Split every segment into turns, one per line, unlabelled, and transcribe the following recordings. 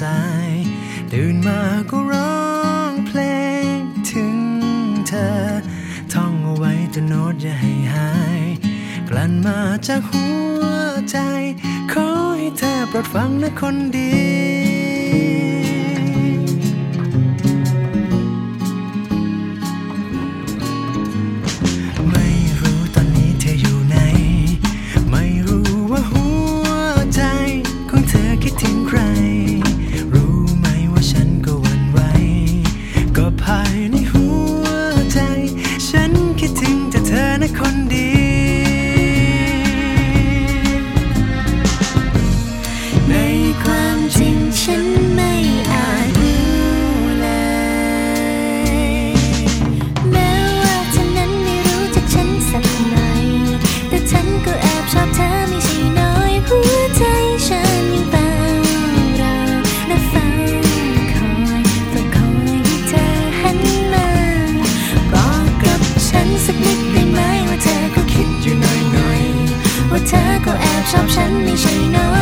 สาย ตื่นมาก็ร้องเพลงถึงเธอ ท่องเอาไว้จนโน้ตอย่าให้หาย กลั่นมาจากหัวใจ ขอให้เธอโปรดฟังนะคนดี แต่
ฉันก็แอบชอบเธอไม่ใช่น้อยหัวใจฉันยังเปล่า
รอและ
เฝ้าคอยเฝ้าคอยให้เธอหันมา บอกกับฉันสักนิดได้ไหมว่าเธอก็คิดอยู่น่อยๆว่าเธอก็แอบชอบฉันไม่ใช่น้อย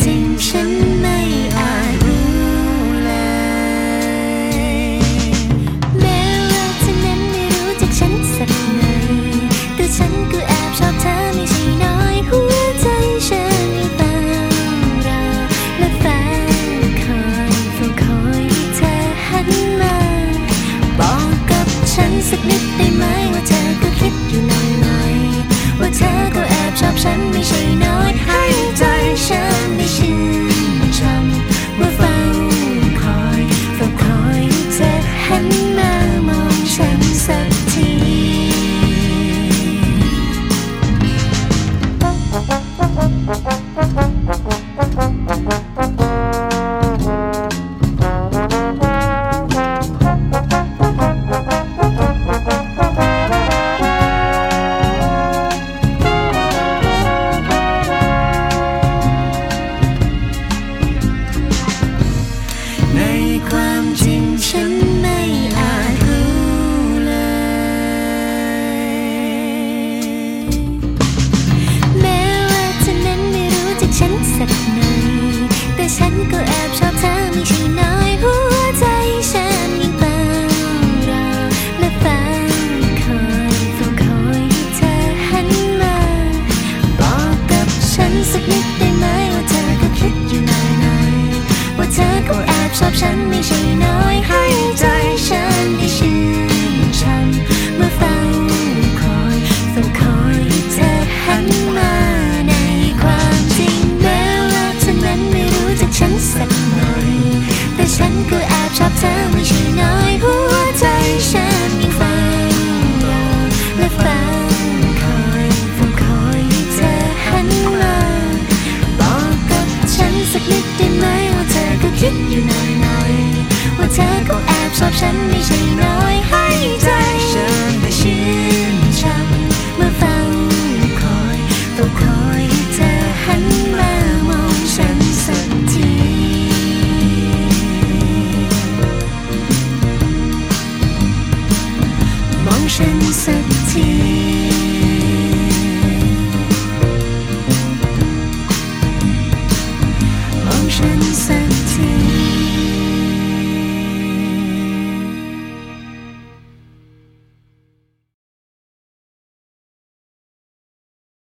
今生每款金生美 ให้ใจฉันได้ชื่นชัเมื่อฝ้าคอยเฝ้คอยเธอหัมาในความจริงแม้ว่านั้นไม่รู้จัฉันสักหน่อแต่ฉันก็แอบชอบเธอไม่ใช่ 神秘น